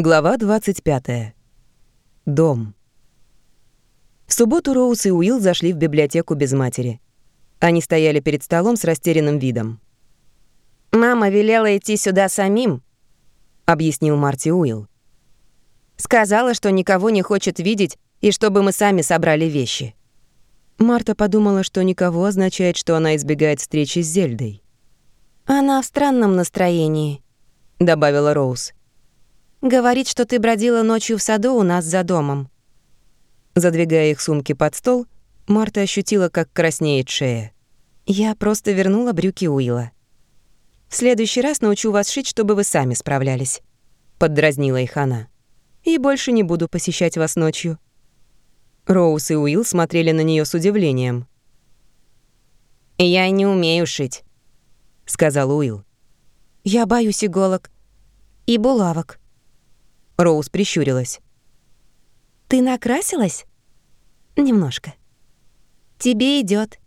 Глава 25. Дом. В субботу Роуз и Уилл зашли в библиотеку без матери. Они стояли перед столом с растерянным видом. «Мама велела идти сюда самим», — объяснил Марти Уилл. «Сказала, что никого не хочет видеть и чтобы мы сами собрали вещи». Марта подумала, что никого означает, что она избегает встречи с Зельдой. «Она в странном настроении», — добавила Роуз. Говорит, что ты бродила ночью в саду у нас за домом». Задвигая их сумки под стол, Марта ощутила, как краснеет шея. «Я просто вернула брюки Уилла. В следующий раз научу вас шить, чтобы вы сами справлялись», — поддразнила их она. «И больше не буду посещать вас ночью». Роуз и Уилл смотрели на нее с удивлением. «Я не умею шить», — сказал Уилл. «Я боюсь иголок и булавок», Роуз прищурилась. «Ты накрасилась?» «Немножко». «Тебе идет.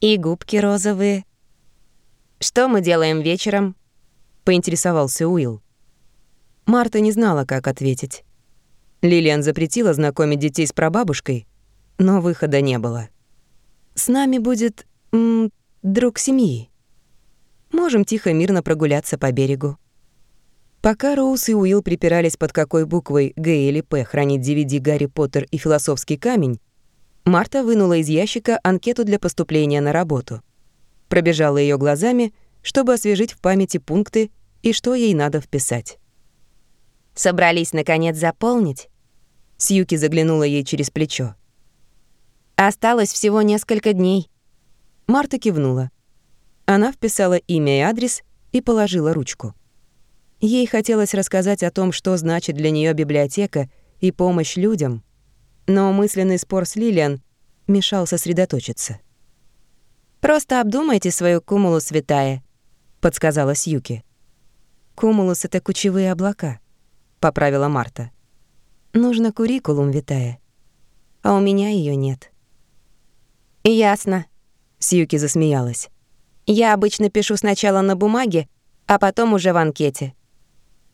И губки розовые». «Что мы делаем вечером?» — поинтересовался Уилл. Марта не знала, как ответить. Лилиан запретила знакомить детей с прабабушкой, но выхода не было. «С нами будет... М, друг семьи. Можем тихо-мирно прогуляться по берегу». Пока Роуз и Уилл припирались под какой буквой Г или П хранить DVD «Гарри Поттер» и «Философский камень», Марта вынула из ящика анкету для поступления на работу. Пробежала ее глазами, чтобы освежить в памяти пункты и что ей надо вписать. «Собрались, наконец, заполнить?» Сьюки заглянула ей через плечо. «Осталось всего несколько дней». Марта кивнула. Она вписала имя и адрес и положила ручку. Ей хотелось рассказать о том, что значит для нее библиотека и помощь людям, но мысленный спор с Лилиан мешал сосредоточиться. «Просто обдумайте свою кумулу, святая», — подсказала Сьюки. «Кумулус — это кучевые облака», — поправила Марта. «Нужно куррикулум, витая. А у меня ее нет». «Ясно», — Сьюки засмеялась. «Я обычно пишу сначала на бумаге, а потом уже в анкете.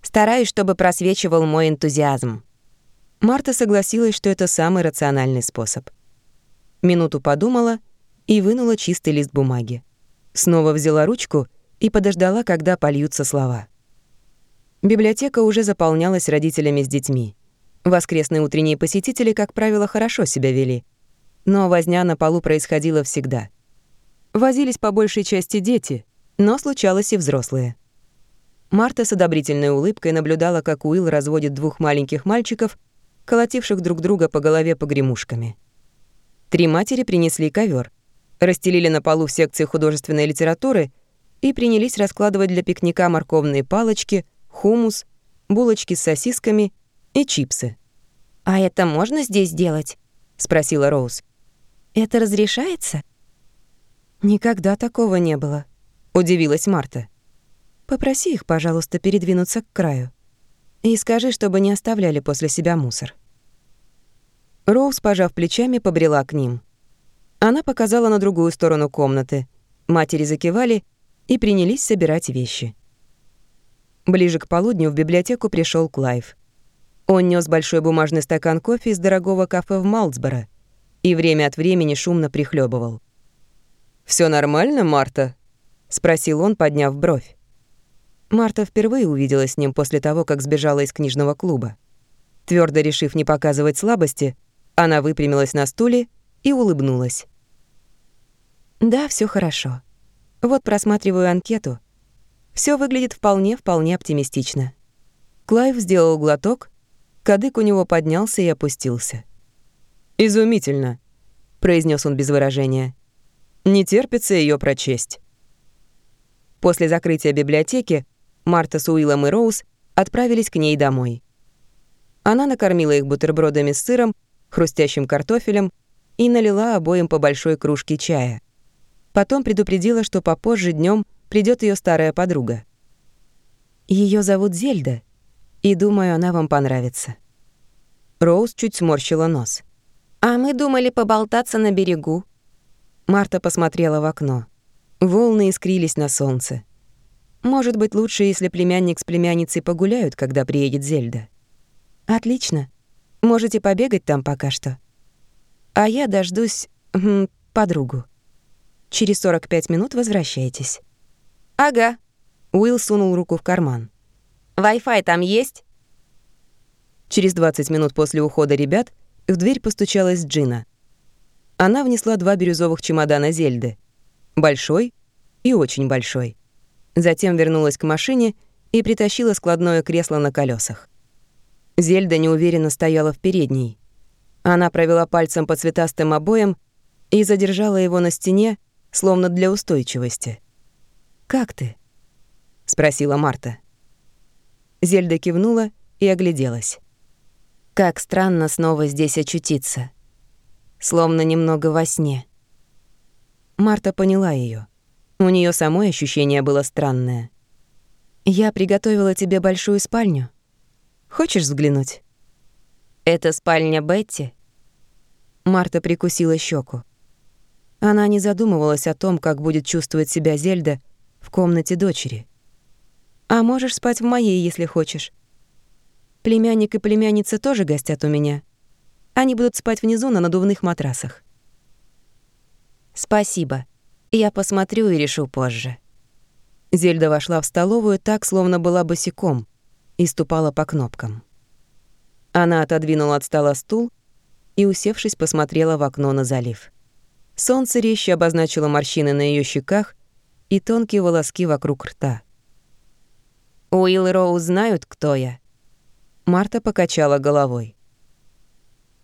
Стараюсь, чтобы просвечивал мой энтузиазм. Марта согласилась, что это самый рациональный способ. Минуту подумала и вынула чистый лист бумаги. Снова взяла ручку и подождала, когда польются слова. Библиотека уже заполнялась родителями с детьми. Воскресные утренние посетители, как правило, хорошо себя вели. Но возня на полу происходила всегда. Возились по большей части дети, но случалось и взрослые. Марта с одобрительной улыбкой наблюдала, как Уилл разводит двух маленьких мальчиков, колотивших друг друга по голове погремушками. Три матери принесли ковер, расстелили на полу в секции художественной литературы и принялись раскладывать для пикника морковные палочки, хумус, булочки с сосисками и чипсы. «А это можно здесь делать?» — спросила Роуз. «Это разрешается?» «Никогда такого не было», — удивилась Марта. Попроси их, пожалуйста, передвинуться к краю. И скажи, чтобы не оставляли после себя мусор». Роуз, пожав плечами, побрела к ним. Она показала на другую сторону комнаты. Матери закивали и принялись собирать вещи. Ближе к полудню в библиотеку пришел Клайв. Он нес большой бумажный стакан кофе из дорогого кафе в Малдсборо и время от времени шумно прихлебывал. Все нормально, Марта?» — спросил он, подняв бровь. Марта впервые увиделась с ним после того, как сбежала из книжного клуба. Твердо решив не показывать слабости, она выпрямилась на стуле и улыбнулась. «Да, все хорошо. Вот просматриваю анкету. Все выглядит вполне-вполне оптимистично». Клайв сделал глоток, кадык у него поднялся и опустился. «Изумительно», — произнес он без выражения. «Не терпится ее прочесть». После закрытия библиотеки Марта с Уиллом и Роуз отправились к ней домой. Она накормила их бутербродами с сыром, хрустящим картофелем и налила обоим по большой кружке чая. Потом предупредила, что попозже днем придет ее старая подруга. Ее зовут Зельда, и думаю, она вам понравится. Роуз чуть сморщила нос. «А мы думали поболтаться на берегу». Марта посмотрела в окно. Волны искрились на солнце. Может быть, лучше, если племянник с племянницей погуляют, когда приедет Зельда. Отлично. Можете побегать там пока что. А я дождусь м, подругу. Через 45 минут возвращайтесь. Ага. Уилл сунул руку в карман. Wi-Fi там есть? Через 20 минут после ухода ребят в дверь постучалась Джина. Она внесла два бирюзовых чемодана Зельды. Большой и очень большой. Затем вернулась к машине и притащила складное кресло на колесах. Зельда неуверенно стояла в передней. Она провела пальцем по цветастым обоям и задержала его на стене, словно для устойчивости. «Как ты?» — спросила Марта. Зельда кивнула и огляделась. Как странно снова здесь очутиться. Словно немного во сне. Марта поняла ее. У нее самой ощущение было странное. «Я приготовила тебе большую спальню. Хочешь взглянуть?» «Это спальня Бетти?» Марта прикусила щеку. Она не задумывалась о том, как будет чувствовать себя Зельда в комнате дочери. «А можешь спать в моей, если хочешь. Племянник и племянница тоже гостят у меня. Они будут спать внизу на надувных матрасах». «Спасибо. Я посмотрю и решу позже». Зельда вошла в столовую так, словно была босиком, и ступала по кнопкам. Она отодвинула от стола стул и, усевшись, посмотрела в окно на залив. Солнце резче обозначило морщины на ее щеках и тонкие волоски вокруг рта. «Уилл и Роуз знают, кто я?» Марта покачала головой.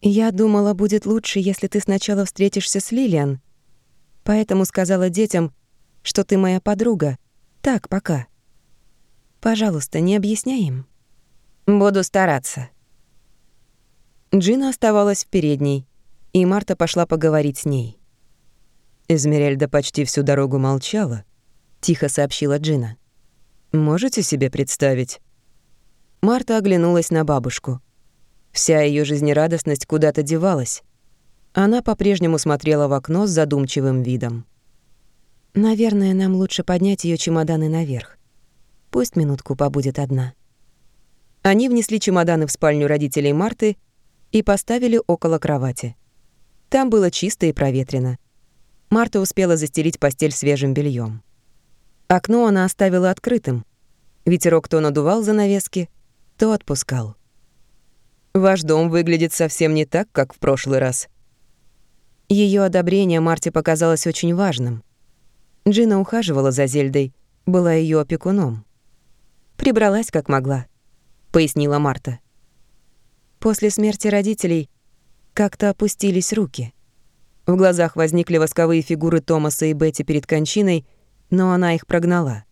«Я думала, будет лучше, если ты сначала встретишься с Лилиан. Поэтому сказала детям, что ты моя подруга, так, пока. Пожалуйста, не объясняй им. Буду стараться. Джина оставалась в передней, и Марта пошла поговорить с ней. Эзмерельда почти всю дорогу молчала, тихо сообщила Джина. Можете себе представить? Марта оглянулась на бабушку. Вся ее жизнерадостность куда-то девалась. Она по-прежнему смотрела в окно с задумчивым видом. Наверное, нам лучше поднять ее чемоданы наверх. Пусть минутку побудет одна. Они внесли чемоданы в спальню родителей Марты и поставили около кровати. Там было чисто и проветрено. Марта успела застелить постель свежим бельем. Окно она оставила открытым. Ветерок то надувал занавески, то отпускал. «Ваш дом выглядит совсем не так, как в прошлый раз». Ее одобрение Марте показалось очень важным — Джина ухаживала за Зельдой, была ее опекуном. «Прибралась как могла», — пояснила Марта. После смерти родителей как-то опустились руки. В глазах возникли восковые фигуры Томаса и Бетти перед кончиной, но она их прогнала.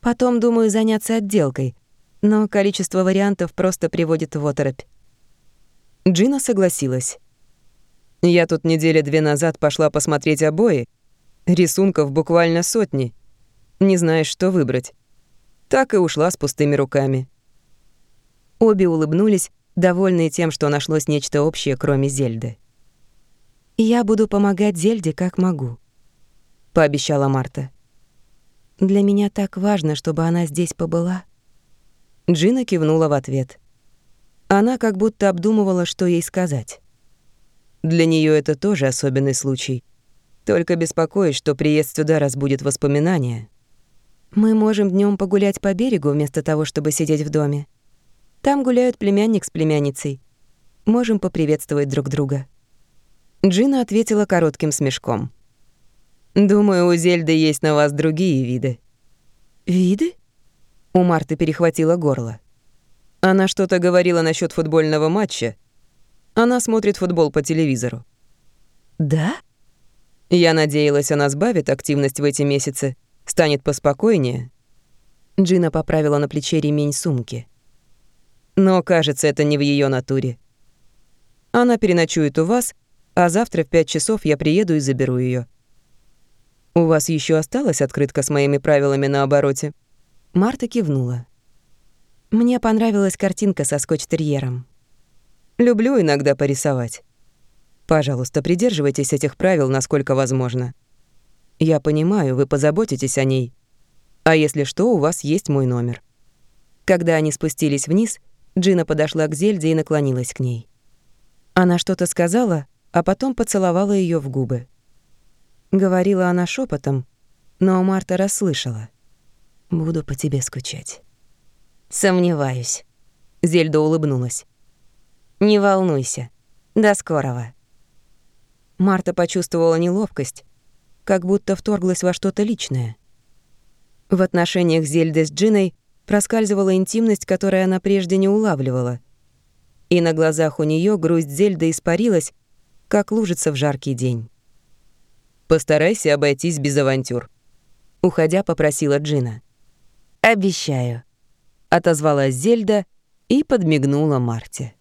Потом думаю заняться отделкой, но количество вариантов просто приводит в оторопь. Джина согласилась. «Я тут недели две назад пошла посмотреть обои, Рисунков буквально сотни. Не знаешь, что выбрать. Так и ушла с пустыми руками. Обе улыбнулись, довольные тем, что нашлось нечто общее, кроме Зельды. «Я буду помогать Зельде, как могу», — пообещала Марта. «Для меня так важно, чтобы она здесь побыла». Джина кивнула в ответ. Она как будто обдумывала, что ей сказать. Для нее это тоже особенный случай. Только беспокоюсь, что приезд сюда разбудит воспоминания. Мы можем днем погулять по берегу вместо того, чтобы сидеть в доме. Там гуляют племянник с племянницей. Можем поприветствовать друг друга». Джина ответила коротким смешком. «Думаю, у Зельды есть на вас другие виды». «Виды?» У Марты перехватило горло. Она что-то говорила насчет футбольного матча. Она смотрит футбол по телевизору. «Да?» Я надеялась, она сбавит активность в эти месяцы, станет поспокойнее. Джина поправила на плече ремень сумки. Но, кажется, это не в ее натуре. Она переночует у вас, а завтра в пять часов я приеду и заберу ее. У вас еще осталась открытка с моими правилами на обороте? Марта кивнула. Мне понравилась картинка со скотч-терьером. Люблю иногда порисовать. Пожалуйста, придерживайтесь этих правил, насколько возможно. Я понимаю, вы позаботитесь о ней. А если что, у вас есть мой номер. Когда они спустились вниз, Джина подошла к Зельде и наклонилась к ней. Она что-то сказала, а потом поцеловала ее в губы. Говорила она шепотом, но Марта расслышала. «Буду по тебе скучать». «Сомневаюсь». Зельда улыбнулась. «Не волнуйся. До скорого». Марта почувствовала неловкость, как будто вторглась во что-то личное. В отношениях Зельды с Джиной проскальзывала интимность, которую она прежде не улавливала. И на глазах у нее грусть Зельды испарилась, как лужица в жаркий день. «Постарайся обойтись без авантюр», — уходя попросила Джина. «Обещаю», — отозвалась Зельда и подмигнула Марте.